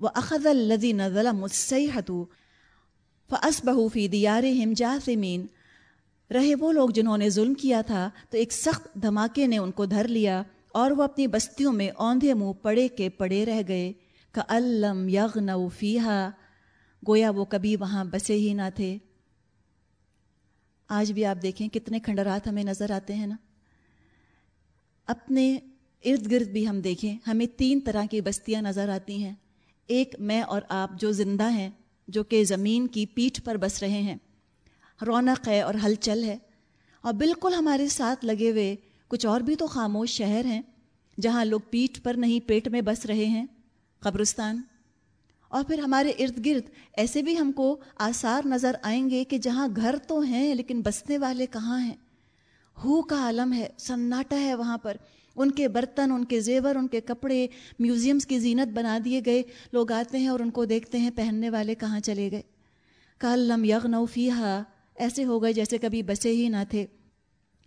وہ اخذ الدین ظلم السیحتو فس بہوفی دیار ہم جاسمین رہے وہ لوگ جنہوں نے ظلم کیا تھا، تو ایک سخت دھماکے نے ان کو دھر لیا اور وہ اپنی بستیوں میں اوندھے منہ پڑے کے پڑے رہ گئے۔ کہ علم یغ گویا وہ کبھی وہاں بسے ہی نہ تھے۔ آج بھی آپ دیکھیں کتنے کھنڈرات ہمیں نظر آتے ہیں نا۔ اپنے ارد گرد بھی ہم دیکھیں، ہمیں تین طرح کی بستیاں نظر آتی ہیں۔ ایک میں اور آپ جو زندہ ہیں، جو کہ زمین کی پیٹھ پر بس رہے ہیں۔ رونق ہے اور ہلچل ہے۔ اور بالکل ہمارے ساتھ لگے ہوئے کچھ اور بھی تو خاموش شہر ہیں، جہاں لوگ پیٹھ پر نہیں، پیٹ میں بس رہے ہیں۔ قبرستان۔ اور پھر ہمارے ارد گرد ایسے بھی ہم کو آثار نظر آئیں گے کہ جہاں گھر تو ہیں لیکن بسنے والے کہاں ہیں؟ ہو کا عالم ہے، سناٹا ہے وہاں پر۔ ان کے برتن، ان کے زیور، ان کے کپڑے میوزیمز کی زینت بنا دیے گئے۔ لوگ آتے ہیں اور ان کو دیکھتے ہیں، پہننے والے کہاں چلے گئے۔ کالم یغ نوفیہ ایسے ہو گئے جیسے کبھی بسے ہی نہ تھے۔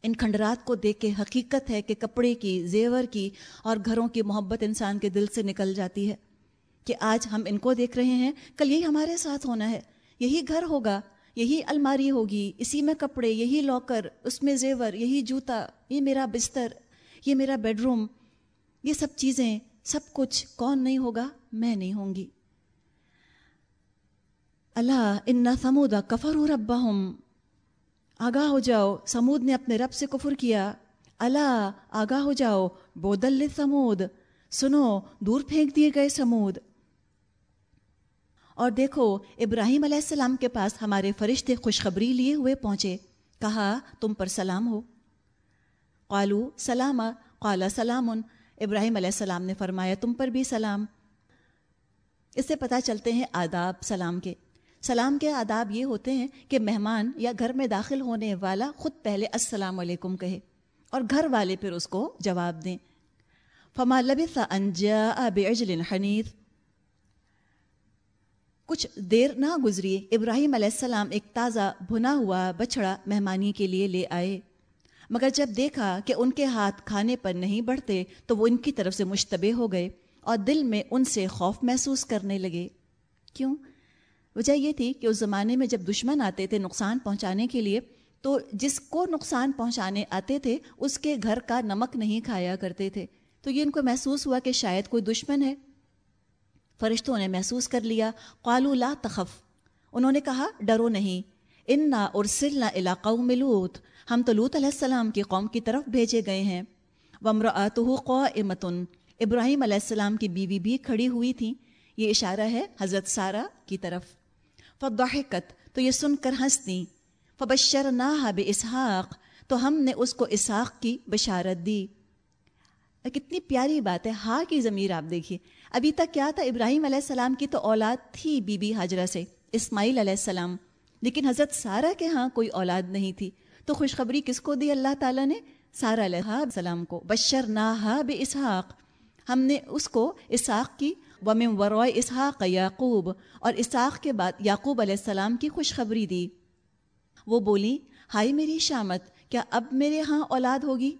ان کھنڈرات کو دیکھ کے حقیقت ہے کہ کپڑے کی، زیور کی اور گھروں کی محبت انسان کے دل سے نکل جاتی ہے۔ کہ آج ہم ان کو دیکھ رہے ہیں، کل یہی ہمارے ساتھ ہونا ہے۔ یہی گھر ہوگا۔ یہی الماری ہوگی، اسی میں کپڑے، یہی لاکر، اس میں زیور، یہی جوتا، یہ میرا بستر، یہ میرا بیڈ روم، یہ سب چیزیں، سب کچھ کون نہیں ہوگا؟ میں نہیں ہوں گی۔ اللہ، ان سمودا کفر ربا آگاہ ہو جاؤ سمود نے اپنے رب سے کفر کیا۔ اللہ، آگاہ ہو جاؤ بودل سمود سنو، دور پھینک دیے گئے سمود اور دیکھو، ابراہیم علیہ السلام کے پاس ہمارے فرشتے خوشخبری لیے ہوئے پہنچے۔ کہا، تم پر سلام ہو۔ قالو سلام قالا سلام ابراہیم علیہ السلام نے فرمایا، تم پر بھی سلام۔ اس سے پتہ چلتے ہیں آداب سلام کے۔ سلام کے آداب یہ ہوتے ہیں کہ مہمان یا گھر میں داخل ہونے والا خود پہلے السلام علیکم کہے اور گھر والے پھر اس کو جواب دیں۔ فما لبث ان جاء بعجل حنیف کچھ دیر نہ گزری، ابراہیم علیہ السلام ایک تازہ بھنا ہوا بچڑا مہمانی کے لیے لے آئے۔ مگر جب دیکھا کہ ان کے ہاتھ کھانے پر نہیں بڑھتے، تو وہ ان کی طرف سے مشتبہ ہو گئے اور دل میں ان سے خوف محسوس کرنے لگے۔ کیوں؟ وجہ یہ تھی کہ اس زمانے میں جب دشمن آتے تھے نقصان پہنچانے کے لیے، تو جس کو نقصان پہنچانے آتے تھے، اس کے گھر کا نمک نہیں کھایا کرتے تھے۔ تو یہ ان کو محسوس ہوا کہ شاید کوئی دشمن ہے۔ فرشتوں نے محسوس کر لیا قالو لا تخف۔ انہوں نے کہا، ڈرو نہیں۔ انا ارسلنا علاقہ ملوت ہم تو لوت علیہ السلام کی قوم کی طرف بھیجے گئے ہیں۔ ومر آتو قمتن ابراہیم علیہ السلام کی بیوی بھی کھڑی ہوئی تھیں یہ اشارہ ہے حضرت سارہ کی طرف۔ فضحکت۔ تو یہ سن کر ہنستی فبشر نہ اسحاق تو ہم نے اس کو اسحاق کی بشارت دی۔ کتنی پیاری بات ہے ہاں کی ضمیر آپ دیکھیے۔ ابھی تک کیا تھا؟ ابراہیم علیہ السلام کی تو اولاد تھی بی بی حاجرہ سے، اسماعیل علیہ السلام۔ لیکن حضرت سارہ کے ہاں کوئی اولاد نہیں تھی۔ تو خوشخبری کس کو دی اللہ تعالیٰ نے؟ سارا علیہ السلام کو۔ بشر نہ بے اسحاق ہم نے اس کو، اسحاق کی وم ورو اسحاق یعقوب۔ اور اسحاق کے بعد یعقوب علیہ السلام کی خوشخبری دی۔ وہ بولی ہائی میری شامت، کیا اب میرے ہاں اولاد ہوگی؟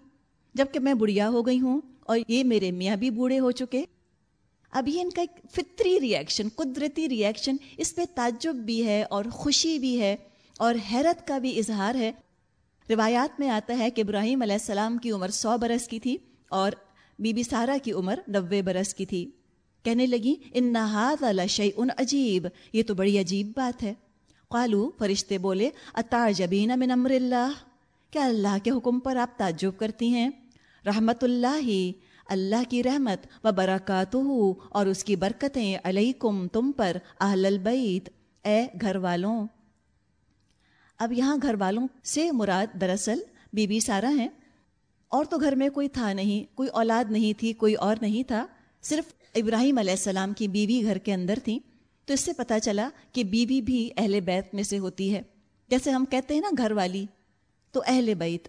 جبکہ میں بڑھیا ہو گئی ہوں۔ اور یہ میرے میاں بھی بوڑھے ہو چکے۔ اب یہ ان کا ایک فطری ریئیکشن قدرتی ریئیکشن اس پہ تعجب بھی ہے اور خوشی بھی ہے اور حیرت کا بھی اظہار ہے۔ روایات میں آتا ہے کہ ابراہیم علیہ السلام کی عمر سو برس کی تھی اور بی بی سارا کی عمر نوے برس کی تھی۔ کہنے لگی، ان نہاد شعی ان عجیب یہ تو بڑی عجیب بات ہے۔ قالو، فرشتے بولے اطار جبین من امر اللہ کیا اللہ کے حکم پر آپ تعجب کرتی ہیں؟ رحمت اللہ اللہ کی رحمت و برکات اور اس کی برکتیں علیکم تم پر اہل البیت۔ اے گھر والوں۔ اب یہاں گھر والوں سے مراد دراصل بی بی سارا ہیں۔ اور تو گھر میں کوئی تھا نہیں، کوئی اولاد نہیں تھی، کوئی اور نہیں تھا۔ صرف ابراہیم علیہ السلام کی بیوی گھر کے اندر تھیں تو اس سے پتہ چلا کہ بیوی بھی اہل بیت میں سے ہوتی ہے۔ جیسے ہم کہتے ہیں نا گھر والی، تو اہل بیت۔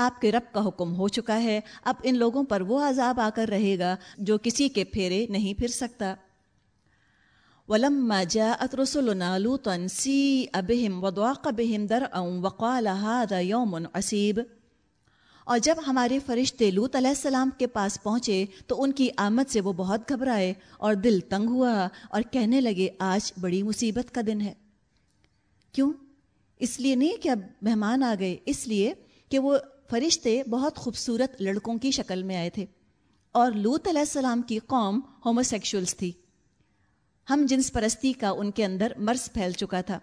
آپ کے رب کا حکم ہو چکا ہے، اب ان لوگوں پر وہ عذاب آ کر رہے گا جو کسی کے پھیرے نہیں پھر سکتا۔ ولما جاءت رسلنا لوطا سيء بهم وضاق بهم درعا وقال هذا يوم عسيب۔ اور جب ہمارے فرشتے لوت علیہ السلام کے پاس پہنچے تو ان کی آمد سے وہ بہت گھبرائے اور دل تنگ ہوا اور کہنے لگے، آج بڑی مصیبت کا دن ہے۔ کیوں؟ اس لیے نہیں کہ اب مہمان آ گئے، اس لیے کہ وہ فرشتے بہت خوبصورت لڑکوں کی شکل میں آئے تھے اور لوت علیہ السلام کی قوم ہوموسیکشولس تھی۔ ہم جنس پرستی کا ان کے اندر مرض پھیل چکا تھا۔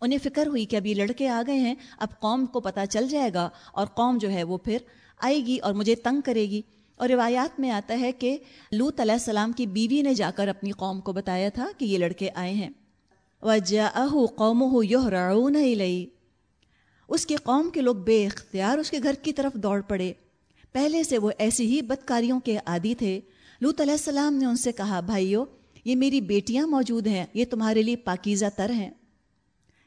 انہیں فکر ہوئی کہ اب یہ لڑکے آ گئے ہیں، اب قوم کو پتہ چل جائے گا اور قوم جو ہے وہ پھر آئے گی اور مجھے تنگ کرے گی۔ اور روایات میں آتا ہے کہ لوت علیہ السلام کی بیوی نے جا کر اپنی قوم کو بتایا تھا کہ یہ لڑکے آئے ہیں۔ وجہ قوم ہو یو رعون اس کی قوم کے لوگ بے اختیار اس کے گھر کی طرف دوڑ پڑے۔ پہلے سے وہ ایسی ہی بدکاریوں کے عادی تھے۔ لوت علیہ السلام نے ان سے کہا، بھائیو، یہ میری بیٹیاں موجود ہیں، یہ تمہارے لیے پاکیزہ تر ہیں۔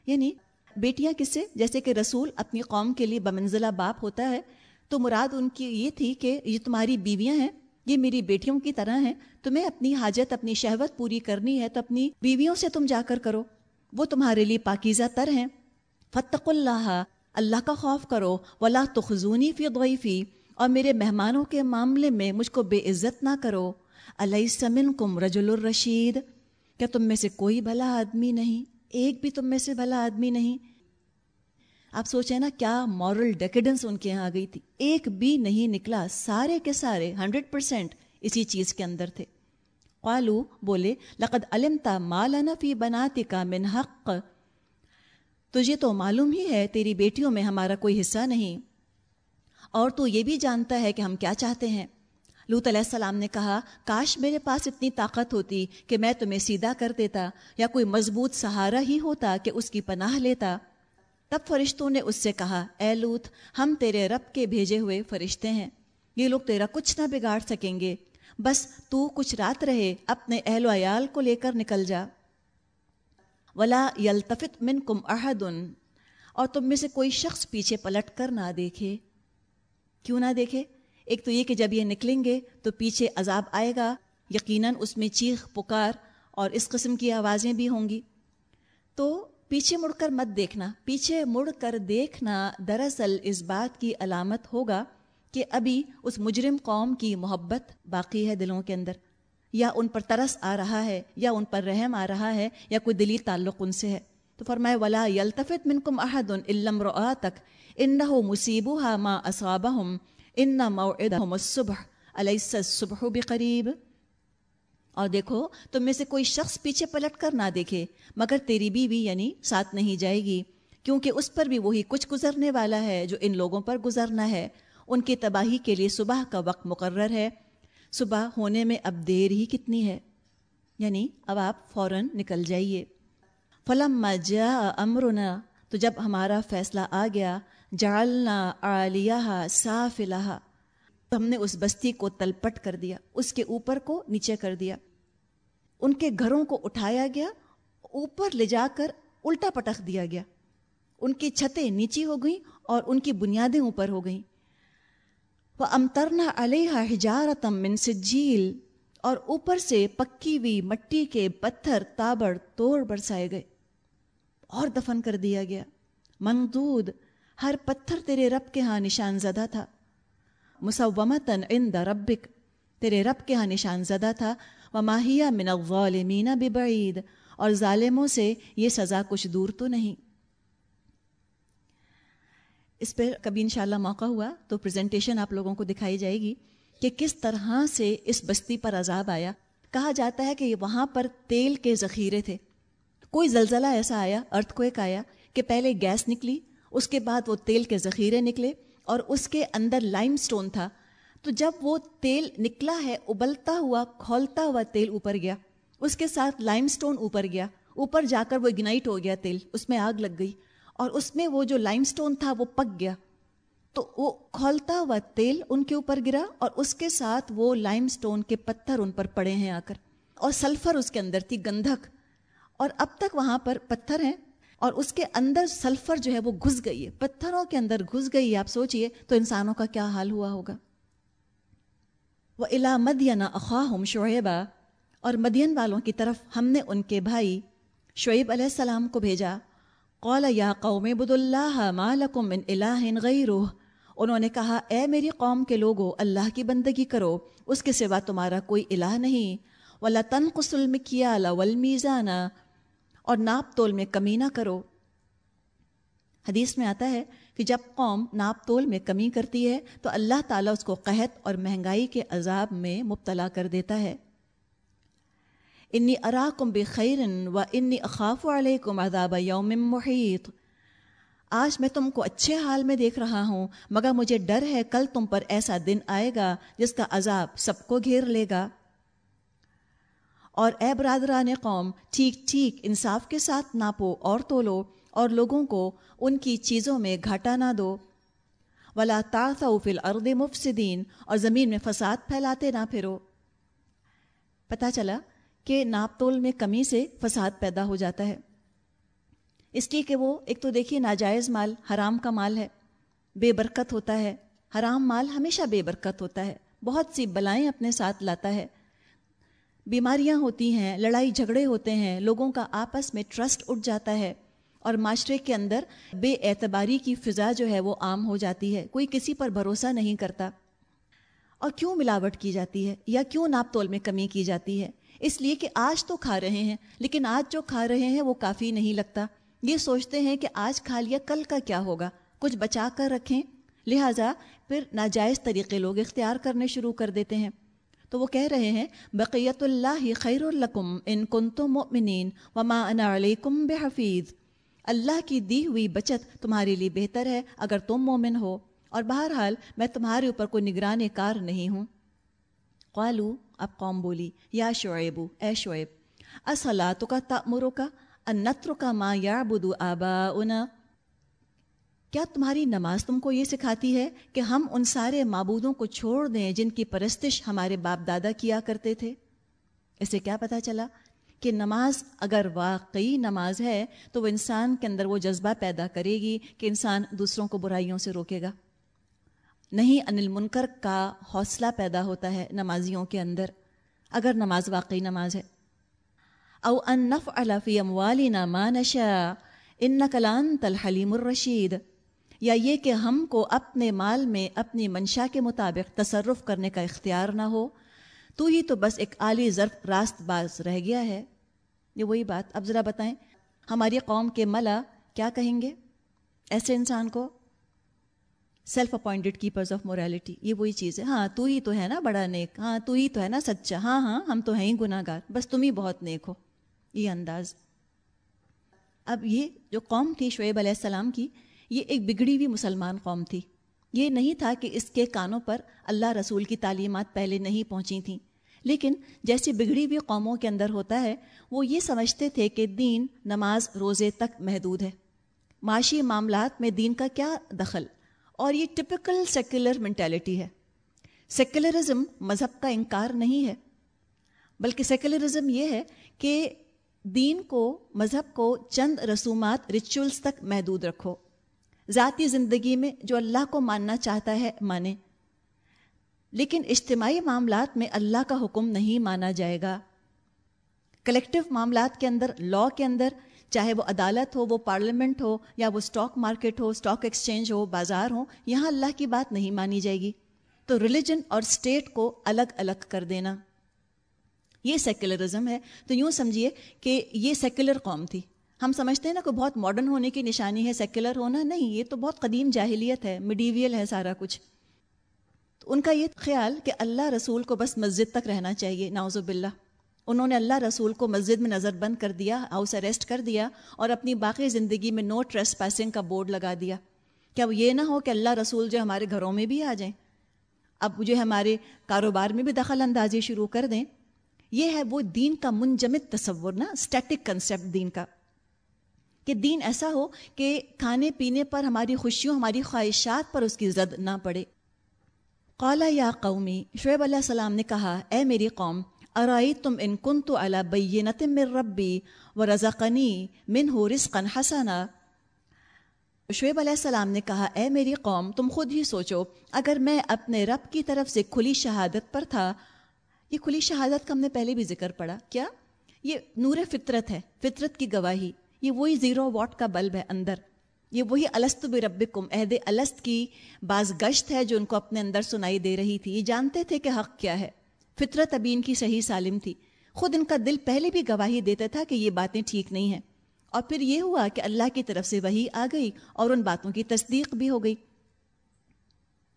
یعنی بیٹیاں کس سے؟ جیسے کہ رسول اپنی قوم کے لیے بمنزلہ باپ ہوتا ہے، تو مراد ان کی یہ تھی کہ یہ تمہاری بیویاں ہیں، یہ میری بیٹیوں کی طرح ہیں، تمہیں اپنی حاجت، اپنی شہوت پوری کرنی ہے، تو اپنی بیویوں سے تم جا کر کرو۔ وہ تمہارے لیے پاکیزہ تر ہیں۔ فتق اللہ اللہ کا خوف کرو، ولا تخزونی فی ضعیفی، اور میرے مہمانوں کے معاملے میں مجھ کو بے عزت نہ کرو۔ علیہ سمن کم رجل الرشید کیا تم میں سے کوئی بھلا آدمی نہیں؟ ایک بھی تم میں سے بھلا آدمی نہیں۔ آپ سوچیں نا، کیا مورل ڈیکیڈنس ان کے یہاں آ گئی تھی؟ ایک بھی نہیں نکلا، سارے کے سارے ہنڈریڈ پرسینٹ اسی چیز کے اندر تھے۔ قالو، بولے، لقد علمتا مالانا فی بناتی کا من حق۔ تجھے تو معلوم ہی ہے تیری بیٹیوں میں ہمارا کوئی حصہ نہیں۔ اور تو یہ بھی جانتا ہے کہ ہم کیا چاہتے ہیں۔ لوت علیہ السلام نے کہا، کاش میرے پاس اتنی طاقت ہوتی کہ میں تمہیں سیدھا کر دیتا یا کوئی مضبوط سہارا ہی ہوتا کہ اس کی پناہ لیتا۔ تب فرشتوں نے اس سے کہا، اے لوت ہم تیرے رب کے بھیجے ہوئے فرشتے ہیں۔ یہ لوگ تیرا کچھ نہ بگاڑ سکیں گے۔ بس تو کچھ رات رہے، اپنے اہل و عیال کو لے کر نکل جا۔ ولا یلتفت من کم احدن۔ اور تم میں سے کوئی شخص پیچھے پلٹ کر نہ دیکھے۔ کیوں نہ دیکھے؟ ایک تو یہ کہ جب یہ نکلیں گے تو پیچھے عذاب آئے گا۔ یقیناً اس میں چیخ، پکار اور اس قسم کی آوازیں بھی ہوں گی۔ تو پیچھے مڑ کر مت دیکھنا۔ پیچھے مڑ کر دیکھنا دراصل اس بات کی علامت ہوگا کہ ابھی اس مجرم قوم کی محبت باقی ہے دلوں کے اندر۔ یا ان پر ترس آ رہا ہے، یا ان پر رحم آ رہا ہے، یا کوئی دلی تعلق ان سے ہے۔ تو فرمائے ولا یلتفت منکم احد علم رؤاتک انہو مصیبها ما اصابہم ان موعدہم الصبح علیہ الصبح بقریب اور دیکھو، تم میں سے کوئی شخص پیچھے پلٹ کر نہ دیکھے، مگر تیری بیوی یعنی ساتھ نہیں جائے گی، کیونکہ اس پر بھی وہی کچھ گزرنے والا ہے جو ان لوگوں پر گزرنا ہے۔ ان کی تباہی کے لیے صبح کا وقت مقرر ہے۔ صبح ہونے میں اب دیر ہی کتنی ہے؟ یعنی اب آپ فوراً نکل جائیے۔ فلم جا امرنا تو جب ہمارا فیصلہ آ گیا جالنا عالیہ صاف تو ہم نے اس بستی کو تلپٹ کر دیا، اس کے اوپر کو نیچے کر دیا۔ ان کے گھروں کو اٹھایا گیا، اوپر لے جا کر الٹا پٹخ دیا گیا۔ ان کی چھتیں نیچی ہو گئیں اور ان کی بنیادیں اوپر ہو گئیں۔ وہ امترنا علیہ ہجارتم من سجیل اور اوپر سے پکی ہوئی مٹی کے پتھر تابڑ توڑ برسائے گئے اور دفن کر دیا گیا۔ منگدود ہر پتھر تیرے رب کے ہاں نشان زدہ تھا۔ مسومتن عند ربک، تیرے رب کے ہاں نشان زدہ تھا وماہیہ من الظالمین ببعید اور ظالموں سے یہ سزا کچھ دور تو نہیں۔ اس پہ کبھی انشاءاللہ موقع ہوا تو پریزنٹیشن آپ لوگوں کو دکھائی جائے گی کہ کس طرح سے اس بستی پر عذاب آیا۔ کہا جاتا ہے کہ وہاں پر تیل کے ذخیرے تھے۔ کوئی زلزلہ ایسا آیا ارتھ کو ایک آیا، کہ پہلے گیس نکلی، اس کے بعد وہ تیل کے ذخیرے نکلے اور اس کے اندر لائم سٹون تھا۔ تو جب وہ تیل نکلا ہے، ابلتا ہوا، کھولتا ہوا تیل اوپر گیا۔ اس کے ساتھ لائم سٹون اوپر گیا۔ اوپر جا کر وہ اگنائٹ ہو گیا تیل، اس میں آگ لگ گئی۔ اور اس میں وہ جو لائم سٹون تھا وہ پک گیا۔ تو وہ کھولتا ہوا تیل ان کے اوپر گرا اور اس کے ساتھ وہ لائم سٹون کے پتھر ان پر پڑے ہیں آ کر۔ اور سلفر اس کے اندر تھی، گندھک۔ اور اب تک وہاں پر پتھر ہیں اور اس کے اندر سلفر جو ہے وہ گھس گئی ہے۔ پتھروں کے اندر گھس گئی ہے، آپ سوچئے تو انسانوں کا کیا حال ہوا ہوگا۔ وہ الا مدینہ اخواہم شعیبہ اور مدین والوں کی طرف ہم نے ان کے بھائی شعیب علیہ السلام کو بھیجا۔ قول یا قوم بد اللہ مالکم من الہ غیرہ. انہوں نے کہا، اے میری قوم کے لوگو، اللہ کی بندگی کرو، اس کے سوا تمہارا کوئی الہ نہیں. ولا تن قسل والمیزانہ اور ناپ تول میں کمی نہ کرو۔ حدیث میں آتا ہے کہ جب قوم ناپ تول میں کمی کرتی ہے، تو اللہ تعالیٰ اس کو قحط اور مہنگائی کے عذاب میں مبتلا کر دیتا ہے۔ انی اراکم بخیرن و انی اخاف علیکم عذاب یوم محیط آج میں تم کو اچھے حال میں دیکھ رہا ہوں، مگر مجھے ڈر ہے کل تم پر ایسا دن آئے گا جس کا عذاب سب کو گھیر لے گا۔ اور اے برادران قوم، ٹھیک ٹھیک انصاف کے ساتھ ناپو اور تولو، اور لوگوں کو ان کی چیزوں میں گھاٹا نہ دو۔ ولا فی الارض مفسدین اور زمین میں فساد پھیلاتے نہ پھرو۔ پتہ چلا؟ کہ ناپ تول میں کمی سے فساد پیدا ہو جاتا ہے۔ اس لیے کہ وہ، ایک تو دیکھیے ناجائز مال حرام کا مال ہے، بے برکت ہوتا ہے۔ حرام مال ہمیشہ بے برکت ہوتا ہے۔ بہت سی بلائیں اپنے ساتھ لاتا ہے۔ بیماریاں ہوتی ہیں، لڑائی جھگڑے ہوتے ہیں، لوگوں کا آپس میں ٹرسٹ اٹھ جاتا ہے اور معاشرے کے اندر بے اعتباری کی فضا جو ہے وہ عام ہو جاتی ہے۔ کوئی کسی پر بھروسہ نہیں کرتا۔ اور کیوں ملاوٹ کی جاتی ہے؟ یا کیوں ناپ تول میں کمی کی جاتی ہے؟ اس لیے کہ آج تو کھا رہے ہیں، لیکن آج جو کھا رہے ہیں وہ کافی نہیں لگتا۔ یہ سوچتے ہیں کہ آج کھا لیا، کل کا کیا ہوگا؟ کچھ بچا کر رکھیں۔ لہٰذا پھر ناجائز طریقے لوگ اختیار کرنے شروع کر دیتے ہیں۔ تو وہ کہہ رہے ہیں، بقیت اللہ خیر القم ان کن تو مؤمنین وما انا علیکم بحفیظ۔ اللہ کی دی ہوئی بچت تمہارے لیے بہتر ہے اگر تم مومن ہو۔ اور بہرحال میں تمہارے اوپر کوئی نگران کار نہیں ہوں۔ قالو اب قوم بولی یا شعیب اے شعیب اصلاۃ کا تمروں کا انتر کا ماں یا بدو آبا کیا تمہاری نماز تم کو یہ سکھاتی ہے کہ ہم ان سارے معبودوں کو چھوڑ دیں جن کی پرستش ہمارے باپ دادا کیا کرتے تھے؟ اسے کیا پتا چلا کہ نماز اگر واقعی نماز ہے تو وہ انسان کے اندر وہ جذبہ پیدا کرے گی کہ انسان دوسروں کو برائیوں سے روکے گا۔ نہیں انل منکر کا حوصلہ پیدا ہوتا ہے نمازیوں کے اندر، اگر نماز واقعی نماز ہے۔ او ان نف الفی اموالنا ما نشا ان کلان تلحلیم الرشید، یا یہ کہ ہم کو اپنے مال میں، اپنی منشا کے مطابق تصرف کرنے کا اختیار نہ ہو، تو ہی تو بس ایک عالی ضرف راست باز رہ گیا ہے۔ یہ وہی بات، اب ذرا بتائیں، ہماری قوم کے ملا کیا کہیں گے؟ ایسے انسان کو self appointed keepers of morality یہ وہی چیز ہے. ہاں تو ہی تو ہے نا بڑا نیک. ہاں تو ہی تو ہے نا سچا. ہاں ہاں ہم تو ہیں ہی گناہ گار بس تم ہی بہت نیک ہو. یہ انداز. اب یہ جو قوم تھی شعیب علیہ السلام کی، یہ ایک بگڑی ہوئی مسلمان قوم تھی. یہ نہیں تھا کہ اس کے کانوں پر اللہ رسول کی تعلیمات پہلے نہیں پہنچی تھیں. لیکن جیسی بگڑی ہوئی قوموں کے اندر ہوتا ہے، وہ یہ سمجھتے تھے کہ دین نماز روزے تک محدود ہے. معاشی معاملات میں دین کا کیا دخل؟ اور یہ ٹپکل سیکولر مینٹیلٹی ہے۔ سیکولرزم مذہب کا انکار نہیں ہے، بلکہ سیکولرزم یہ ہے کہ دین کو، مذہب کو چند رسومات ریچولس تک محدود رکھو۔ ذاتی زندگی میں جو اللہ کو ماننا چاہتا ہے، مانے۔ لیکن اجتماعی معاملات میں اللہ کا حکم نہیں مانا جائے گا۔ کلیکٹو معاملات کے اندر لا کے اندر چاہے وہ عدالت ہو، وہ پارلیمنٹ ہو یا وہ اسٹاک مارکیٹ ہو اسٹاک ایکسچینج ہو، بازار ہو یہاں اللہ کی بات نہیں مانی جائے گی۔ تو ریلیجن اور اسٹیٹ کو الگ الگ کر دینا۔ یہ سیکولرزم ہے۔ تو یوں سمجھیے کہ یہ سیکولر قوم تھی۔ ہم سمجھتے ہیں نا کہ بہت ماڈرن ہونے کی نشانی ہے سیکولر ہونا۔ نہیں، یہ تو بہت قدیم جاہلیت ہے میڈیویل ہے سارا کچھ۔ تو ان کا یہ خیال کہ اللہ رسول کو بس مسجد تک رہنا چاہیے ناوز باللہ۔ انہوں نے اللہ رسول کو مسجد میں نظر بند کر دیا، ہاؤس اریسٹ کر دیا اور اپنی باقی زندگی میں نو ٹریس پاسنگ کا بورڈ لگا دیا۔ کیا وہ یہ نہ ہو کہ اللہ رسول جو ہمارے گھروں میں بھی آ جائیں؟ اب جو ہمارے کاروبار میں بھی دخل اندازی شروع کر دیں۔ یہ ہے وہ دین کا منجمد تصور نا اسٹیٹک کنسیپٹ دین کا۔ کہ دین ایسا ہو کہ کھانے پینے پر ہماری خوشیوں، ہماری خواہشات پر اس کی زد نہ پڑے۔ قالا یا قومی، شعیب علیہ السلام نے کہا، اے میری قوم ارائی تم ان کن تو بینت من ربی و رضاقنی من ہو رزقن حسنا؟ شعیب علیہ السلام نے کہا، اے میری قوم، تم خود ہی سوچو، اگر میں اپنے رب کی طرف سے کھلی شہادت پر تھا، یہ کھلی شہادت کا ہم نے پہلے بھی ذکر پڑا کیا؟ یہ نور فطرت ہے، فطرت کی گواہی، یہ وہی زیرو واٹ کا بلب ہے اندر، یہ وہی السط برب کم عہد السط کی بعض گشت ہے جو ان کو اپنے اندر سنائی دے رہی تھی۔ یہ جانتے تھے کہ حق کیا ہے۔ فطرت ابھی ان کی صحیح سالم تھی۔ خود ان کا دل پہلے بھی گواہی دیتا تھا کہ یہ باتیں ٹھیک نہیں ہیں۔ اور پھر یہ ہوا کہ اللہ کی طرف سے وہی آ گئی اور ان باتوں کی تصدیق بھی ہو گئی۔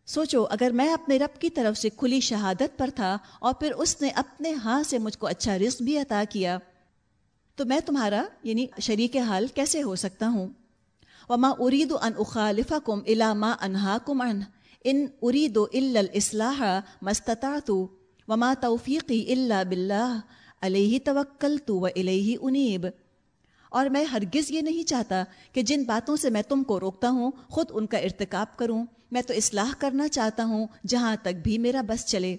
سوچو، اگر میں اپنے رب کی طرف سے کھلی شہادت پر تھا اور پھر اس نے اپنے ہاتھ سے مجھ کو اچھا رزق بھی عطا کیا، تو میں تمہارا یعنی شریک حال کیسے ہو سکتا ہوں؟ وما ارید ان اخالف کم علامہ انہا کم ان ان ارید الاصلاح مستطاعت وما توفیقی اللہ بلّہ علیہ توکل تو و علیہ انیب اور میں ہرگز یہ نہیں چاہتا کہ جن باتوں سے میں تم کو روکتا ہوں، خود ان کا ارتکاب کروں۔ میں تو اصلاح کرنا چاہتا ہوں جہاں تک بھی میرا بس چلے۔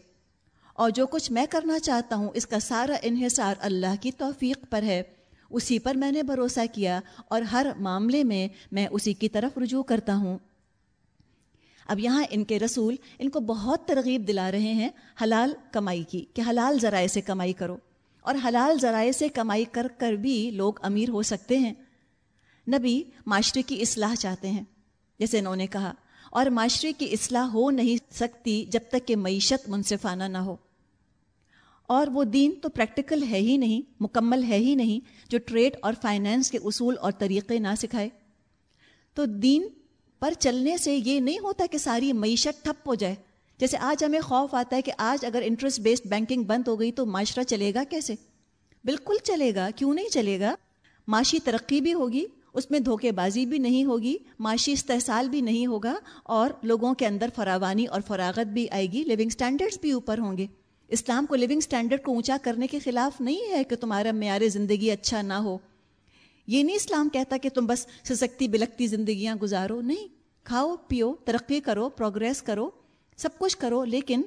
اور جو کچھ میں کرنا چاہتا ہوں، اس کا سارا انحصار اللہ کی توفیق پر ہے۔ اسی پر میں نے بھروسہ کیا اور ہر معاملے میں میں اسی کی طرف رجوع کرتا ہوں۔ اب یہاں ان کے رسول ان کو بہت ترغیب دلا رہے ہیں حلال کمائی کی کہ حلال ذرائع سے کمائی کرو اور حلال ذرائع سے کمائی کر کر بھی لوگ امیر ہو سکتے ہیں۔ نبی معاشرے کی اصلاح چاہتے ہیں، جیسے انہوں نے کہا، اور معاشرے کی اصلاح ہو نہیں سکتی جب تک کہ معیشت منصفانہ نہ ہو۔ اور وہ دین تو پریکٹیکل ہے ہی نہیں، مکمل ہے ہی نہیں جو ٹریڈ اور فائنینس کے اصول اور طریقے نہ سکھائے۔ تو دین پر چلنے سے یہ نہیں ہوتا کہ ساری معیشت ٹھپ ہو جائے۔ جیسے آج ہمیں خوف آتا ہے کہ آج اگر انٹرسٹ بیسڈ بینکنگ بند ہو گئی تو معاشرہ چلے گا کیسے؟ بالکل چلے گا، کیوں نہیں چلے گا؟ معاشی ترقی بھی ہوگی، اس میں دھوکے بازی بھی نہیں ہوگی، معاشی استحصال بھی نہیں ہوگا اور لوگوں کے اندر فراوانی اور فراغت بھی آئے گی لیونگ سٹینڈرڈز بھی اوپر ہوں گے۔ اسلام کو لیونگ سٹینڈرڈ کو اونچا کرنے کے خلاف نہیں ہے کہ تمہارا معیار زندگی اچھا نہ ہو۔ یہ نہیں اسلام کہتا کہ تم بس سسکتی بلکتی زندگیاں گزارو، نہیں، کھاؤ، پیو، ترقی کرو، پروگریس کرو، سب کچھ کرو، لیکن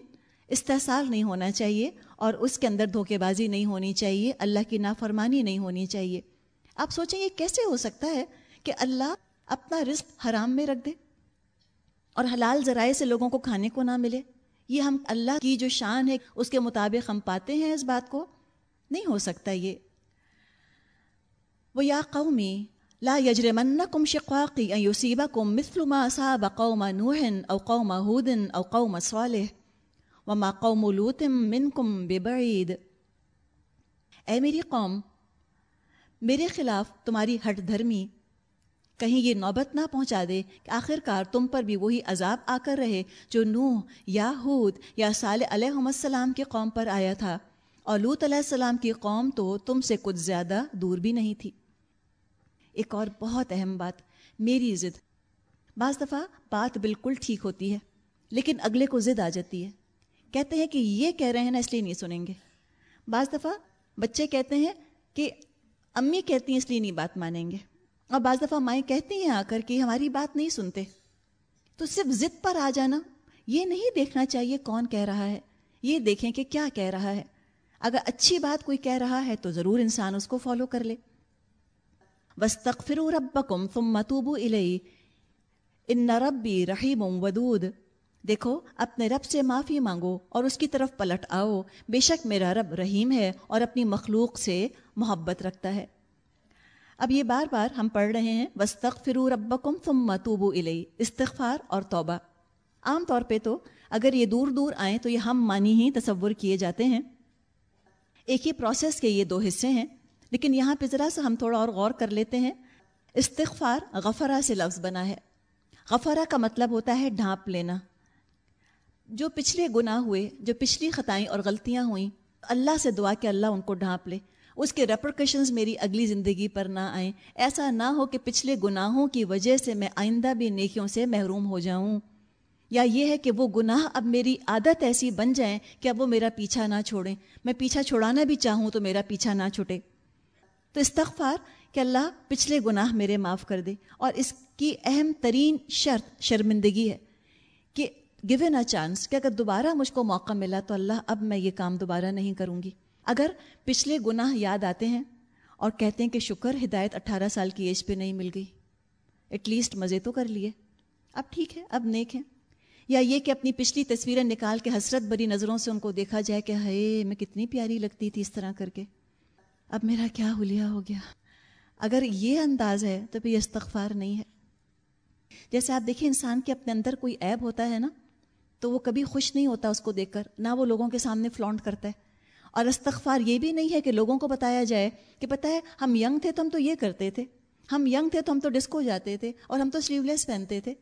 استحصال نہیں ہونا چاہیے اور اس کے اندر دھوکے بازی نہیں ہونی چاہیے، اللہ کی نافرمانی نہیں ہونی چاہیے۔ آپ سوچیں یہ کیسے ہو سکتا ہے کہ اللہ اپنا رزق حرام میں رکھ دے اور حلال ذرائع سے لوگوں کو کھانے کو نہ ملے؟ یہ ہم اللہ کی جو شان ہے، اس کے مطابق ہم پاتے ہیں اس بات کو؟ نہیں ہو سکتا یہ۔ وہ یا قومی لا يجرمنكم شقاقي ان يصيبكم مثل ما اصاب قوم نوح او قوم هود او قوم صالح، وما قوم لوط منكم ببعيد. اے میری قوم، میرے خلاف تمہاری ہٹ دھرمی، کہیں یہ نوبت نہ پہنچا دے کہ آخر کار تم پر بھی وہی عذاب آ کر رہے جو نوح یا ہود یا صالح علیہ السلام کی قوم پر آیا تھا، اور لوت علیہ السلام کی قوم تو تم سے کچھ زیادہ دور بھی نہیں تھی۔ ایک اور بہت اہم بات، میری ضد۔ بعض دفعہ بات بالکل ٹھیک ہوتی ہے، لیکن اگلے کو ضد آ جاتی ہے۔ کہتے ہیں کہ یہ کہہ رہے ہیں نا اس لیے نہیں سنیں گے۔ بعض دفعہ بچے کہتے ہیں کہ امی کہتی ہیں اس لیے نہیں بات مانیں گے۔ اور بعض دفعہ مائیں کہتی ہیں آ کر کہ ہماری بات نہیں سنتے۔ تو صرف ضد پر آ جانا، یہ نہیں دیکھنا چاہیے کون کہہ رہا ہے۔ یہ دیکھیں کہ کیا کہہ رہا ہے۔ اگر اچھی بات کوئی کہہ رہا ہے تو ضرور انسان اس کو فالو کر لے۔ وسطر رب کم تم متوبو الئی ان ربی رحیم ودود. دیکھو، اپنے رب سے معافی مانگو اور اس کی طرف پلٹ آؤ. بے شک میرا رب رحیم ہے اور اپنی مخلوق سے محبت رکھتا ہے. اب یہ بار بار ہم پڑھ رہے ہیں وسط فرو ربکم تم متوبو الئی استغفار اور توبہ. عام طور پہ تو اگر یہ دور دور آئیں تو یہ ہم مانی ہی تصور کیے جاتے ہیں. ایک ہی پروسیس کے یہ دو حصے ہیں۔ لیکن یہاں پہ ذرا سا ہم تھوڑا اور غور کر لیتے ہیں۔ استغفار غفرا سے لفظ بنا ہے۔ غفرا کا مطلب ہوتا ہے ڈھانپ لینا۔ جو پچھلے گناہ ہوئے، جو پچھلی خطائیں اور غلطیاں ہوئیں، اللہ سے دعا کہ اللہ ان کو ڈھانپ لے۔ اس کے ریپرکشنز میری اگلی زندگی پر نہ آئیں۔ ایسا نہ ہو کہ پچھلے گناہوں کی وجہ سے میں آئندہ بھی نیکیوں سے محروم ہو جاؤں۔ یا یہ ہے کہ وہ گناہ اب میری عادت ایسی بن جائیں کہ اب وہ میرا پیچھا نہ چھوڑیں۔ میں پیچھا چھوڑانا بھی چاہوں تو میرا پیچھا نہ چھوٹے۔ تو استغفار کہ اللہ پچھلے گناہ میرے معاف کر دے اور اس کی اہم ترین شرط شرمندگی ہے کہ گیون اے چانس کہ اگر دوبارہ مجھ کو موقع ملا تو اللہ اب میں یہ کام دوبارہ نہیں کروں گی۔ اگر پچھلے گناہ یاد آتے ہیں اور کہتے ہیں کہ شکر ہدایت اٹھارہ سال کی ایج پہ نہیں مل گئی ایٹ لیسٹ مزے تو کر لیے۔ اب ٹھیک ہے، اب نیک ہیں یا یہ کہ اپنی پچھلی تصویریں نکال کے حسرت بری نظروں سے ان کو دیکھا جائے کہ ہائے میں کتنی پیاری لگتی تھی اس طرح کر کے۔ اب میرا کیا ہولیا ہو گیا؟ اگر یہ انداز ہے تو پھر یہ استغفار نہیں ہے۔ جیسے آپ دیکھیں انسان کے اپنے اندر کوئی عیب ہوتا ہے نا، تو وہ کبھی خوش نہیں ہوتا اس کو دیکھ کر، نہ وہ لوگوں کے سامنے فلانٹ کرتا ہے۔ اور استغفار یہ بھی نہیں ہے کہ لوگوں کو بتایا جائے کہ پتہ ہے ہم ینگ تھے تو ہم تو یہ کرتے تھے، ہم ینگ تھے تو ہم تو ڈسکو جاتے تھے اور ہم تو سلیو لیس پہنتے تھے۔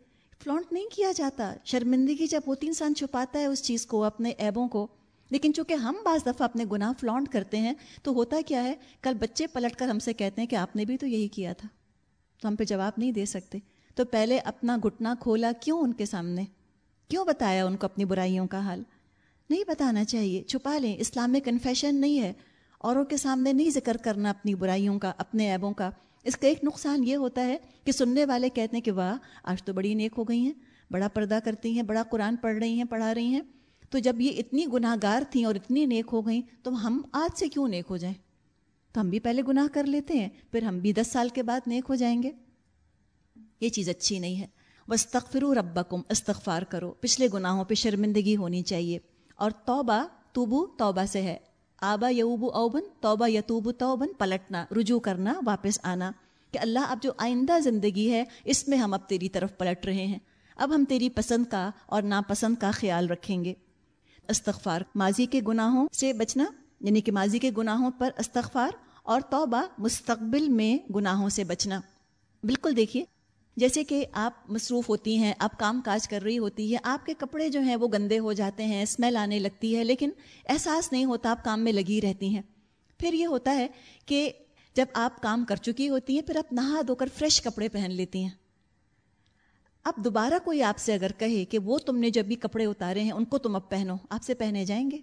فلانٹ نہیں کیا جاتا، شرمندگی جب ہوتی انسان چھپاتا ہے اس چیز کو، اپنے ایبوں کو۔ لیکن چونکہ ہم بعض دفعہ اپنے گناہ فلانٹ کرتے ہیں، تو ہوتا کیا ہے؟ کل بچے پلٹ کر ہم سے کہتے ہیں کہ آپ نے بھی تو یہی کیا تھا۔ تو ہم پہ جواب نہیں دے سکتے۔ تو پہلے اپنا گھٹنا کھولا کیوں ان کے سامنے؟ کیوں بتایا ان کو اپنی برائیوں کا حال نہیں بتانا چاہیے، چھپا لیں۔ اسلام میں کنفیشن نہیں ہے۔ اوروں کے سامنے نہیں ذکر کرنا اپنی برائیوں کا، اپنے ایبوں کا۔ اس کا ایک نقصان یہ ہوتا ہے کہ سننے والے کہتے ہیں کہ واہ، آج تو بڑی نیک ہو گئی ہیں، بڑا پردہ کرتی ہیں، بڑا قرآن پڑھ رہی ہیں، پڑھا رہی ہیں۔ تو جب یہ اتنی گناہ گار تھیں اور اتنی نیک ہو گئیں، تو ہم آج سے کیوں نیک ہو جائیں؟ تو ہم بھی پہلے گناہ کر لیتے ہیں، پھر ہم بھی دس سال کے بعد نیک ہو جائیں گے۔ یہ چیز اچھی نہیں ہے۔ بس تخفرو ربکم استغفار کرو۔ پچھلے گناہوں پہ شرمندگی ہونی چاہیے۔ اور توبہ، توبو توبہ سے ہے۔ آبا یوبو اوبن، توبہ یتوبو توبن، پلٹنا، رجوع کرنا، واپس آنا۔ کہ اللہ، اب جو آئندہ زندگی ہے، اس میں ہم اب تیری طرف پلٹ رہے ہیں۔ اب ہم تیری پسند کا اور ناپسند کا خیال رکھیں گے۔ استغفار، ماضی کے گناہوں سے بچنا یعنی کہ ماضی کے گناہوں پر استغفار اور توبہ مستقبل میں گناہوں سے بچنا۔ بالکل دیکھیے، جیسے کہ آپ مصروف ہوتی ہیں، آپ کام کاج کر رہی ہوتی ہے آپ کے کپڑے جو ہیں وہ گندے ہو جاتے ہیں، اسمیل آنے لگتی ہے، لیکن احساس نہیں ہوتا آپ کام میں لگی رہتی ہیں۔ پھر یہ ہوتا ہے کہ جب آپ کام کر چکی ہوتی ہیں، پھر آپ نہا دھو کر فریش کپڑے پہن لیتی ہیں۔ اب دوبارہ کوئی آپ سے اگر کہے کہ وہ تم نے جب بھی کپڑے اتارے ہیں، ان کو تم اب پہنو، آپ سے پہنے جائیں گے؟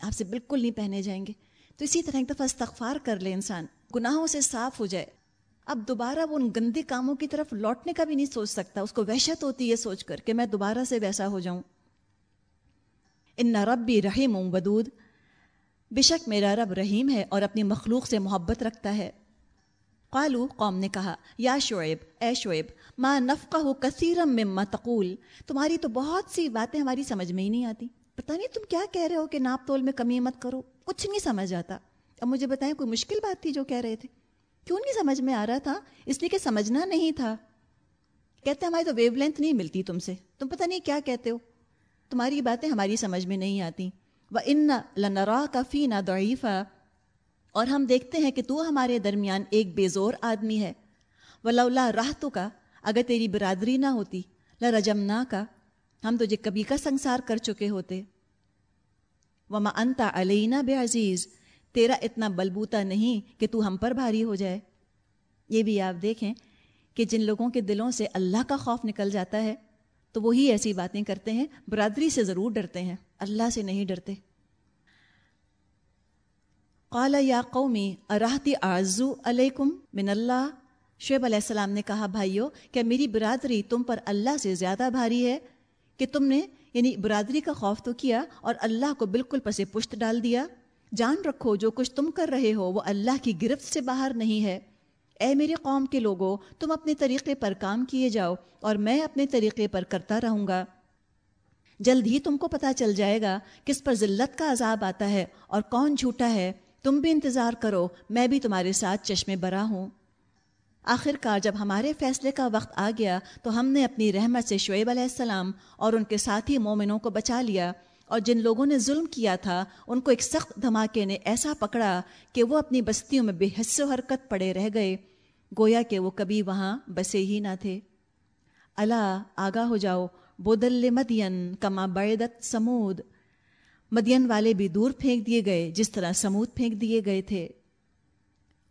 آپ سے بالکل نہیں پہنے جائیں گے۔ تو اسی طرح ایک دفعہ استغفار کر لے انسان، گناہوں سے صاف ہو جائے۔ اب دوبارہ وہ ان گندے کاموں کی طرف لوٹنے کا بھی نہیں سوچ سکتا، اس کو وحشت ہوتی ہے سوچ کر کہ میں دوبارہ سے ویسا ہو جاؤں۔ ان ربی رحیم ودود، بے شک میرا رب رحیم ہے اور اپنی مخلوق سے محبت رکھتا ہے۔ قالو، قوم نے کہا، یا شعیب، اے شعیب ماں نفقہ ہو کثیرم مما تقول۔ تمہاری تو بہت سی باتیں ہماری سمجھ میں ہی نہیں آتی۔ پتہ نہیں تم کیا کہہ رہے ہو کہ ناپ تول میں کمی مت کرو۔ کچھ نہیں سمجھ آتا۔ اب مجھے بتائیں کوئی مشکل بات تھی جو کہہ رہے تھے؟ کیوں نہیں سمجھ میں آ رہا تھا؟ اس لیے کہ سمجھنا نہیں تھا۔ کہتے ہماری تو ویو لینتھ نہیں ملتی تم سے۔ تم پتہ نہیں کیا کہتے ہو؟ تمہاری باتیں ہماری سمجھ میں نہیں آتی۔ وہ ان لنرا کا فی نہ اور ہم دیکھتے ہیں کہ تو ہمارے درمیان ایک بے زور آدمی ہے۔ ولولا راہ تو کا اگر تیری برادری نہ ہوتی لرجم نہ کا ہم تجھے کبھی کا سنسار کر چکے ہوتے۔ وما انتا علینا بے عزیز تیرا اتنا بلبوتا نہیں کہ تو ہم پر بھاری ہو جائے۔ یہ بھی آپ دیکھیں کہ جن لوگوں کے دلوں سے اللہ کا خوف نکل جاتا ہے، تو وہی ایسی باتیں کرتے ہیں، برادری سے ضرور ڈرتے ہیں، اللہ سے نہیں ڈرتے۔ قال یا قومی اراہتی آرزو علیکم من اللہ شعیب علیہ السلام نے کہا، بھائیو کہ میری برادری تم پر اللہ سے زیادہ بھاری ہے؟ کہ تم نے یعنی برادری کا خوف تو کیا اور اللہ کو بالکل پسے پشت ڈال دیا؟ جان رکھو، جو کچھ تم کر رہے ہو وہ اللہ کی گرفت سے باہر نہیں ہے۔ اے میرے قوم کے لوگوں، تم اپنے طریقے پر کام کیے جاؤ اور میں اپنے طریقے پر کرتا رہوں گا۔ جلد ہی تم کو پتہ چل جائے گا کس پر ذلت کا عذاب آتا ہے اور کون جھوٹا ہے۔ تم بھی انتظار کرو، میں بھی تمہارے ساتھ چشمے برا ہوں۔ آخر کار جب ہمارے فیصلے کا وقت آ گیا تو ہم نے اپنی رحمت سے شعیب علیہ السلام اور ان کے ساتھی مومنوں کو بچا لیا اور جن لوگوں نے ظلم کیا تھا، ان کو ایک سخت دھماکے نے ایسا پکڑا کہ وہ اپنی بستیوں میں بے حص و حرکت پڑے رہ گئے۔ گویا کہ وہ کبھی وہاں بسے ہی نہ تھے۔ اللہ آگاہ ہو جاؤ، بودل مدین کما بیدت سمود۔ مدین والے بھی دور پھینک دیے گئے، جس طرح سمود پھینک دیے گئے تھے۔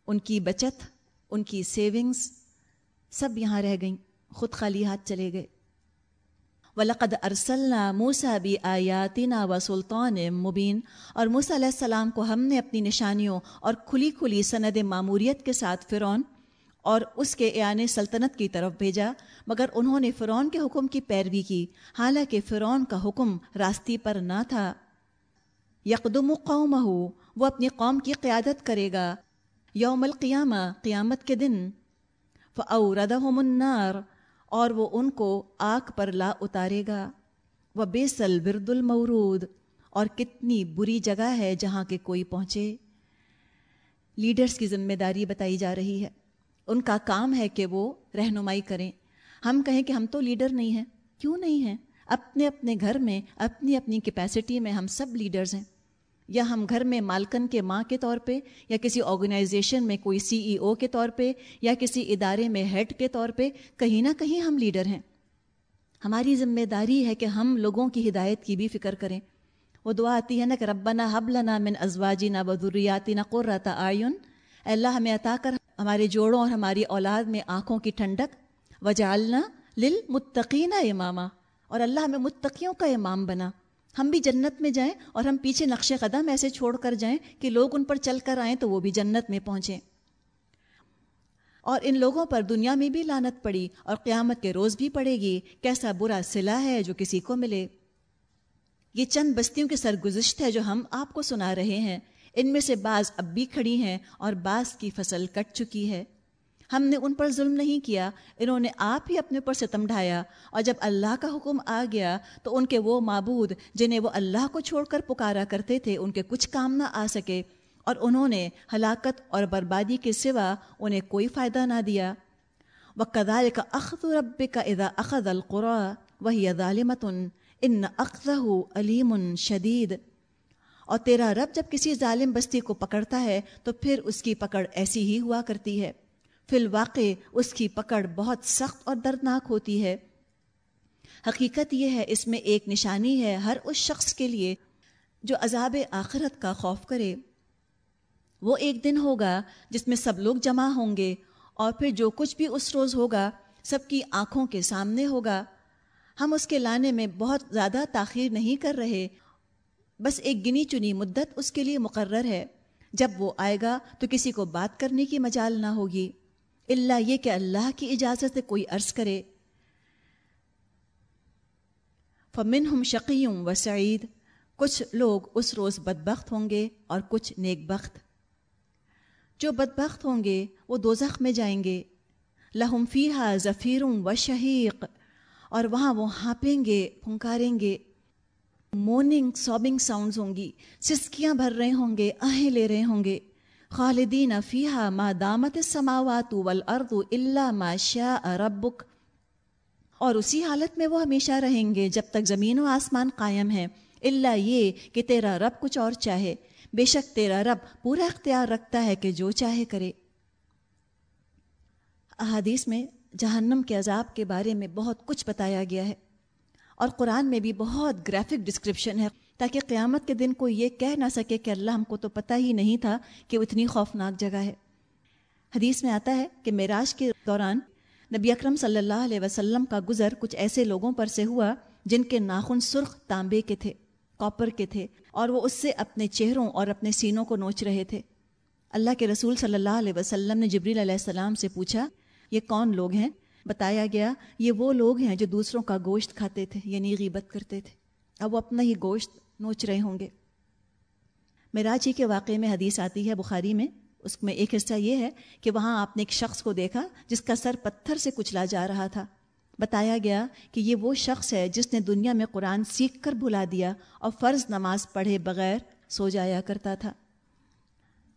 ان کی بچت ان کی سیونگز سب یہاں رہ گئیں، خود خالی ہاتھ چلے گئے۔ ولقد ارسلنا موسا بھی آیاتنا و سلطان مبین اور موسیٰ علیہ السلام کو ہم نے اپنی نشانیوں اور کھلی کھلی سند معموریت کے ساتھ فرعون اور اس کے اعان سلطنت کی طرف بھیجا، مگر انہوں نے فرعون کے حکم کی پیروی کی۔ حالانکہ فرعون کا حکم راستی پر نہ تھا۔ یکدم قوم ہو وہ اپنی قوم کی قیادت کرے گا۔ یوم القیامہ، قیامت کے دن۔ فعردہم النار، اور وہ ان کو آگ پر لا اتارے گا۔ وہ بیسل برد المورود، اور کتنی بری جگہ ہے جہاں کے کوئی پہنچے۔ لیڈرز کی ذمہ داری بتائی جا رہی ہے۔ ان کا کام ہے کہ وہ رہنمائی کریں۔ ہم کہیں کہ ہم تو لیڈر نہیں ہیں۔ کیوں نہیں ہیں؟ اپنے اپنے گھر میں، اپنی اپنی کیپیسٹی میں ہم سب لیڈرز ہیں۔ یا ہم گھر میں مالکن کے ماں کے طور پہ، یا کسی آرگنائزیشن میں کوئی سی ای او کے طور پہ، یا کسی ادارے میں ہیڈ کے طور پہ کہیں نہ کہیں ہم لیڈر ہیں۔ ہماری ذمہ داری ہے کہ ہم لوگوں کی ہدایت کی بھی فکر کریں۔ وہ دعا آتی ہے نا کہ ربنا حبلنا من ازواجی نہ بدریاتی نہ قرۃ آئین اللہ، ہمیں عطا کر ہمارے جوڑوں اور ہماری اولاد میں آنکھوں کی ٹھنڈک۔ وجالنا لل متقین امامہ اور اللہ ہمیں متقیوں کا امام بنا۔ ہم بھی جنت میں جائیں اور ہم پیچھے نقش قدم ایسے چھوڑ کر جائیں کہ لوگ ان پر چل کر آئیں تو وہ بھی جنت میں پہنچیں۔ اور ان لوگوں پر دنیا میں بھی لانت پڑی اور قیامت کے روز بھی پڑے گی۔ کیسا برا صلح ہے جو کسی کو ملے۔ یہ چند بستیوں کی سرگزشت ہے جو ہم آپ کو سنا رہے ہیں۔ ان میں سے بعض اب بھی کھڑی ہیں اور بعض کی فصل کٹ چکی ہے۔ ہم نے ان پر ظلم نہیں کیا، انہوں نے آپ ہی اپنے اوپر ستم ڈھایا۔ اور جب اللہ کا حکم آ گیا، تو ان کے وہ معبود جنہیں وہ اللہ کو چھوڑ کر پکارا کرتے تھے، ان کے کچھ کام نہ آ سکے۔ اور انہوں نے ہلاکت اور بربادی کے سوا انہیں کوئی فائدہ نہ دیا۔ وہ کدال کا اخت رب کا ادا اخد القرا وہی ظالمتن ان اخذ علیم شدید اور تیرا رب جب کسی ظالم بستی کو پکڑتا ہے، تو پھر اس کی پکڑ ایسی ہی ہوا کرتی ہے۔ فی الواقع اس کی پکڑ بہت سخت اور دردناک ہوتی ہے۔ حقیقت یہ ہے، اس میں ایک نشانی ہے ہر اس شخص کے لیے جو عذاب آخرت کا خوف کرے۔ وہ ایک دن ہوگا جس میں سب لوگ جمع ہوں گے اور پھر جو کچھ بھی اس روز ہوگا سب کی آنکھوں کے سامنے ہوگا۔ ہم اس کے لانے میں بہت زیادہ تاخیر نہیں کر رہے۔ بس ایک گنی چنی مدت اس کے لیے مقرر ہے۔ جب وہ آئے گا تو کسی کو بات کرنے کی مجال نہ ہوگی۔ اللہ یہ کہ اللہ کی اجازت سے کوئی عرض کرے۔ فمن ہم شقیوں و سعید کچھ لوگ اس روز بدبخت ہوں گے اور کچھ نیک بخت۔ جو بدبخت ہوں گے، وہ دو میں جائیں گے۔ لہم فیحا ظفیروں و شہیق اور وہاں وہ ہانپیں گے، پھنکاریں گے۔ مورننگ سابنگ ساؤنڈز ہوں گی۔ سسکیاں بھر رہے ہوں گے، آہیں لے رہے ہوں گے۔ خالدین فیحا ما دامت السماوات والارض الا ما شاء ربک۔ اور اسی حالت میں وہ ہمیشہ رہیں گے جب تک زمین و آسمان قائم ہے اللہ یہ کہ تیرا رب کچھ اور چاہے۔ بے شک تیرا رب پورا اختیار رکھتا ہے کہ جو چاہے کرے۔ احادیث میں جہنم کے عذاب کے بارے میں بہت کچھ بتایا گیا ہے۔ اور قرآن میں بھی بہت گرافک ڈسکرپشن ہے۔ تاکہ قیامت کے دن کو یہ کہہ نہ سکے کہ اللہ ہم کو تو پتہ ہی نہیں تھا کہ وہ اتنی خوفناک جگہ ہے۔ حدیث میں آتا ہے کہ معراج کے دوران نبی اکرم صلی اللہ علیہ وسلم کا گزر کچھ ایسے لوگوں پر سے ہوا جن کے ناخن سرخ تانبے کے تھے، کاپر کے تھے اور وہ اس سے اپنے چہروں اور اپنے سینوں کو نوچ رہے تھے۔ اللہ کے رسول صلی اللہ علیہ وسلم نے جبریل علیہ السلام سے پوچھا، یہ کون لوگ ہیں؟ بتایا گیا، یہ وہ لوگ ہیں جو دوسروں کا گوشت کھاتے تھے یعنی غیبت کرتے تھے۔ اب وہ اپنا ہی گوشت نوچ رہے ہوں گے۔ مراج ہی کے واقعے میں حدیث آتی ہے بخاری میں۔ اس میں ایک حصہ یہ ہے کہ وہاں آپ نے ایک شخص کو دیکھا جس کا سر پتھر سے کچلا جا رہا تھا۔ بتایا گیا کہ یہ وہ شخص ہے جس نے دنیا میں قرآن سیکھ کر بھلا دیا اور فرض نماز پڑھے بغیر سو جایا کرتا تھا۔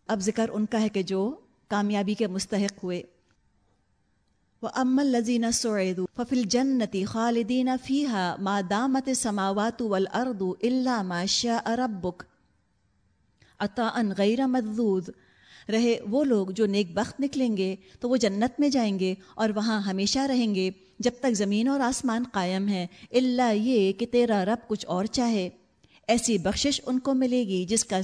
اب ذکر ان کا ہے کہ جو کامیابی کے مستحق ہوئے۔ وہ امل لذین سعید ففل جنتی خالدین فیحا ما دامت سماوات والارض الا ما شاء ربک عطا ان غیر مدود رہے وہ لوگ جو نیک بخت نکلیں گے تو وہ جنت میں جائیں گے اور وہاں ہمیشہ رہیں گے جب تک زمین اور آسمان قائم ہے اللہ یہ کہ تیرا رب کچھ اور چاہے۔ ایسی بخشش ان کو ملے گی جس کا